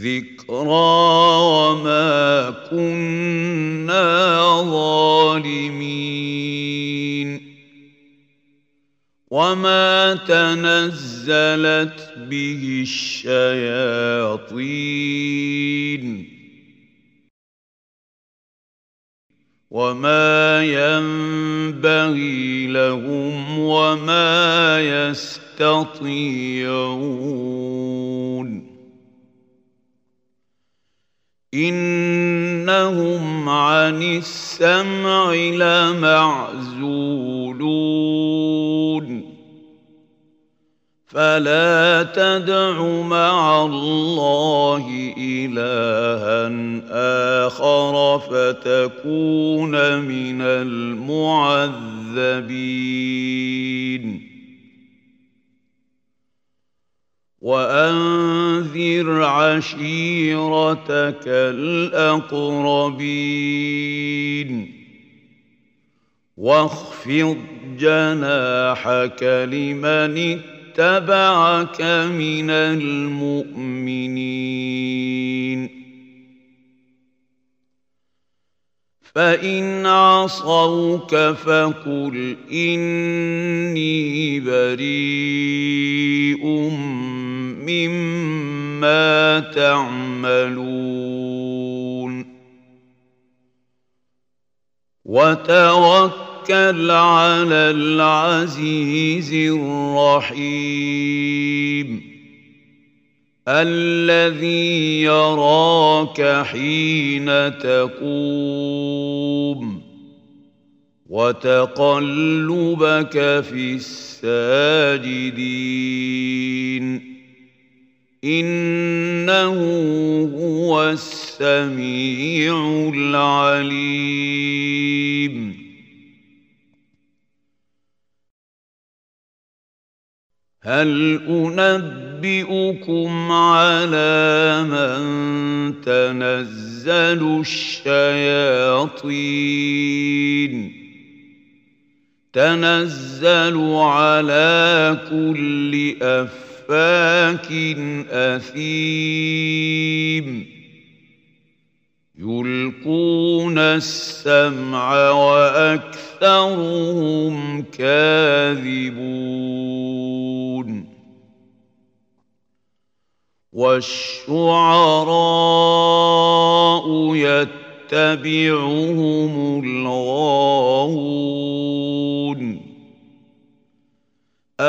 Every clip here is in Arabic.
ذكرى وما كنا ظالمين. وما تنزلت به الشياطين. وما ينبغي لهم وما يستطيعون انهم عن السمع لمعزولون فلا تدع مع الله الها اخر فتكون من المعذبين عشيرتك الأقربين. واخفض جناحك لمن اتبعك من المؤمنين. فإن عصوك فقل إني بريء مما تعملون وتوكل على العزيز الرحيم الذي يراك حين تقوم وتقلبك في الساجدين إنه هو السميع العليم. هل أنبئكم على من تنزل الشياطين؟ تنزل على كل افاك أثيم. يلقون السمع وأكثرهم كاذبون. والشعراء يتبعهم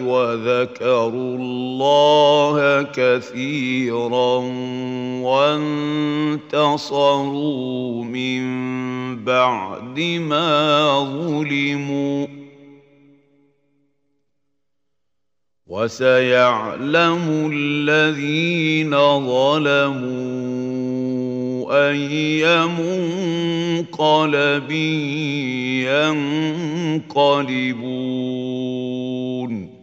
وذكروا الله كثيرا وانتصروا من بعد ما ظلموا وسيعلم الذين ظلموا اي منقلب ينقلبون